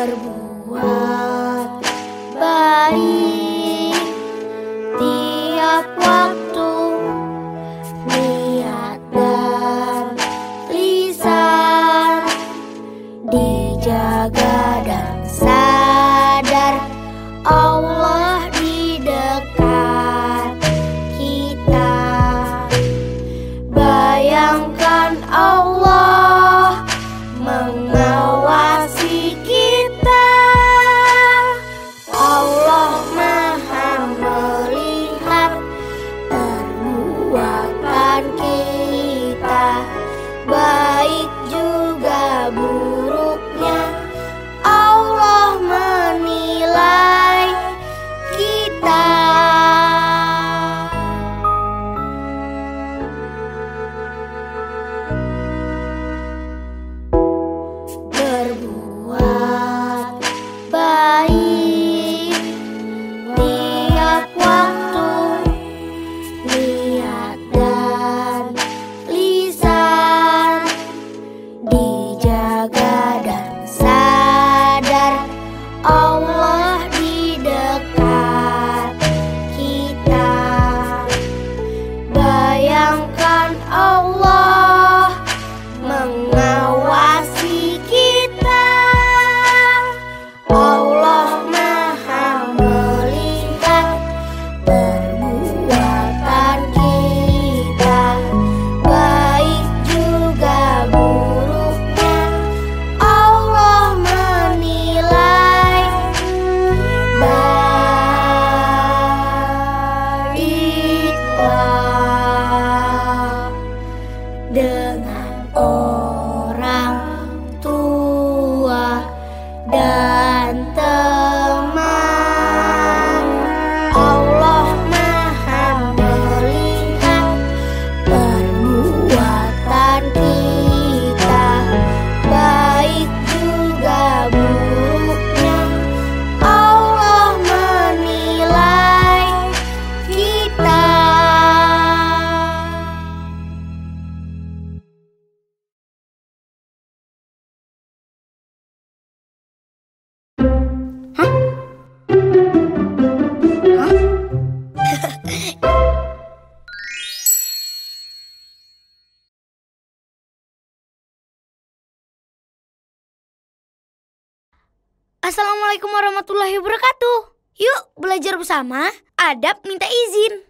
darmu buatkan kita baik juga buruknya. Allah menilai kita. Bye. Assalamualaikum warahmatullahi wabarakatuh. Yuk belajar bersama. Adab minta izin.